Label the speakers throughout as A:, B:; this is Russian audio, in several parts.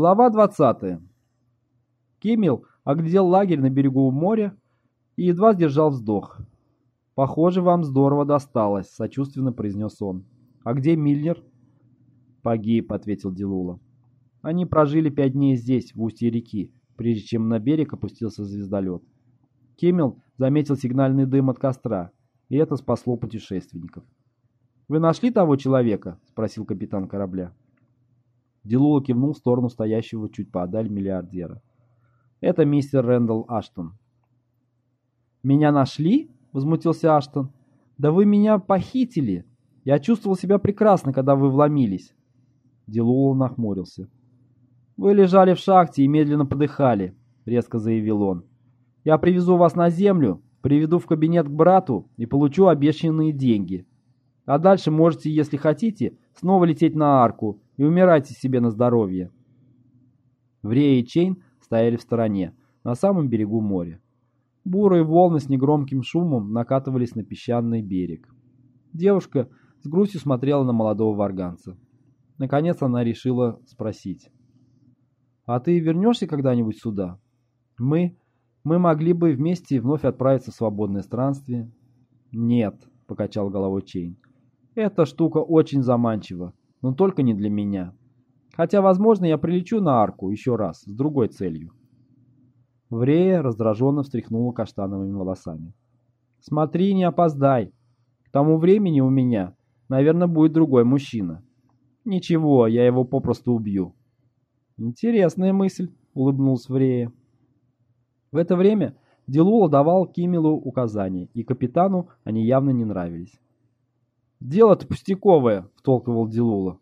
A: Глава 20. Кимил оглядел лагерь на берегу моря и едва сдержал вздох. «Похоже, вам здорово досталось», — сочувственно произнес он. «А где Миллер?» «Погиб», — ответил Дилула. Они прожили пять дней здесь, в устье реки, прежде чем на берег опустился звездолет. Кемел заметил сигнальный дым от костра, и это спасло путешественников. «Вы нашли того человека?» — спросил капитан корабля. Дилула кивнул в сторону стоящего чуть поодаль миллиардера. «Это мистер Рэндалл Аштон». «Меня нашли?» — возмутился Аштон. «Да вы меня похитили! Я чувствовал себя прекрасно, когда вы вломились!» Дилула нахмурился. «Вы лежали в шахте и медленно подыхали», — резко заявил он. «Я привезу вас на землю, приведу в кабинет к брату и получу обещанные деньги. А дальше можете, если хотите, снова лететь на арку и умирайте себе на здоровье». Врея и Чейн стояли в стороне, на самом берегу моря. Бурые волны с негромким шумом накатывались на песчаный берег. Девушка с грустью смотрела на молодого варганца. Наконец она решила спросить. А ты вернешься когда-нибудь сюда? Мы... мы могли бы вместе вновь отправиться в свободное странствие. Нет, покачал головой Чейн. Эта штука очень заманчива, но только не для меня. Хотя, возможно, я прилечу на арку еще раз, с другой целью. Врея раздраженно встряхнула каштановыми волосами. «Смотри, не опоздай. К тому времени у меня, наверное, будет другой мужчина. Ничего, я его попросту убью. «Интересная мысль», — улыбнулся Врея. В это время Дилула давал Кимилу указания, и капитану они явно не нравились. «Дело-то пустяковое», — втолковал Дилула.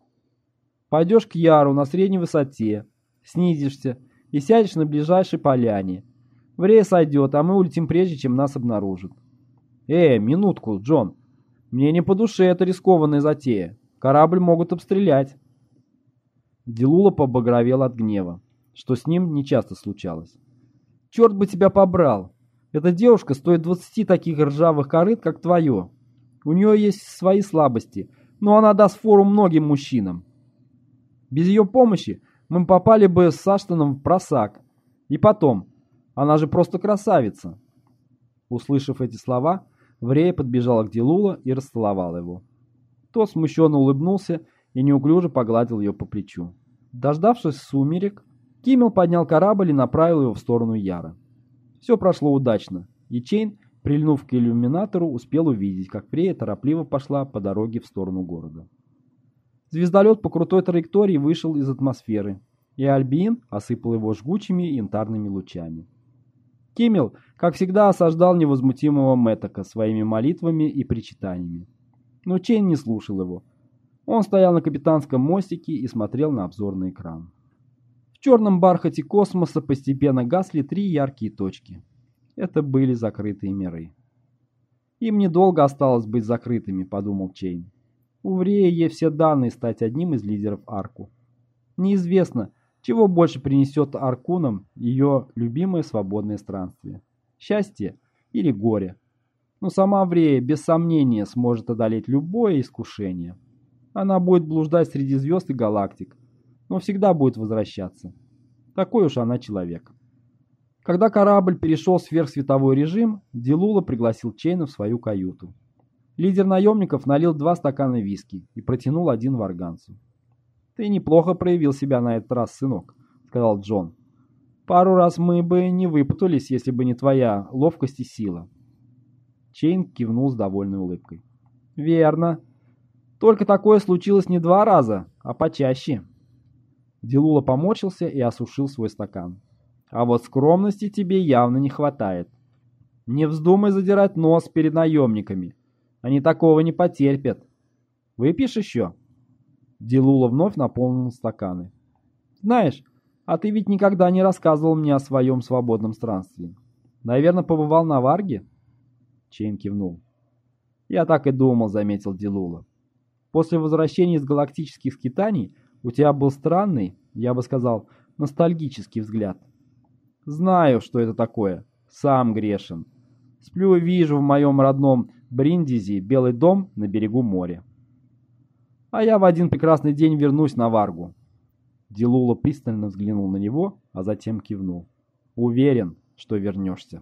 A: «Пойдешь к Яру на средней высоте, снизишься и сядешь на ближайшей поляне. Врея сойдет, а мы улетим прежде, чем нас обнаружат». «Э, минутку, Джон. Мне не по душе эта рискованная затея. Корабль могут обстрелять». Дилула побагровел от гнева, что с ним нечасто случалось. «Черт бы тебя побрал! Эта девушка стоит двадцати таких ржавых корыт, как твое. У нее есть свои слабости, но она даст фору многим мужчинам. Без ее помощи мы попали бы с Аштоном в просак. И потом, она же просто красавица!» Услышав эти слова, Врея подбежала к Дилула и расцеловала его. Тот смущенно улыбнулся и неуклюже погладил ее по плечу. Дождавшись сумерек, Киммел поднял корабль и направил его в сторону Яра. Все прошло удачно, и Чейн, прильнув к иллюминатору, успел увидеть, как Фрея торопливо пошла по дороге в сторону города. Звездолет по крутой траектории вышел из атмосферы, и Альбиин осыпал его жгучими янтарными лучами. Киммел, как всегда, осаждал невозмутимого Мэттока своими молитвами и причитаниями. Но Чейн не слушал его, он стоял на капитанском мостике и смотрел на обзорный экран. В черном бархате космоса постепенно гасли три яркие точки. Это были закрытые миры. «Им недолго осталось быть закрытыми», — подумал Чейн. «У Врея все данные стать одним из лидеров Арку. Неизвестно, чего больше принесет Аркунам ее любимое свободное странствие. Счастье или горе. Но сама Врея без сомнения сможет одолеть любое искушение». Она будет блуждать среди звезд и галактик, но всегда будет возвращаться. Такой уж она человек. Когда корабль перешел в сверхсветовой режим, Дилула пригласил Чейна в свою каюту. Лидер наемников налил два стакана виски и протянул один варганцу. «Ты неплохо проявил себя на этот раз, сынок», — сказал Джон. «Пару раз мы бы не выпутались, если бы не твоя ловкость и сила». Чейн кивнул с довольной улыбкой. «Верно. Только такое случилось не два раза, а почаще. Дилула поморщился и осушил свой стакан. А вот скромности тебе явно не хватает. Не вздумай задирать нос перед наемниками. Они такого не потерпят. Выпьешь еще? Дилула вновь наполнил стаканы. Знаешь, а ты ведь никогда не рассказывал мне о своем свободном странстве. Наверное, побывал на Варге? Чейн кивнул. Я так и думал, заметил Дилула. После возвращения из галактических скитаний у тебя был странный, я бы сказал, ностальгический взгляд. Знаю, что это такое. Сам грешен. Сплю и вижу в моем родном Бриндизи белый дом на берегу моря. А я в один прекрасный день вернусь на Варгу. Дилула пристально взглянул на него, а затем кивнул. «Уверен, что вернешься».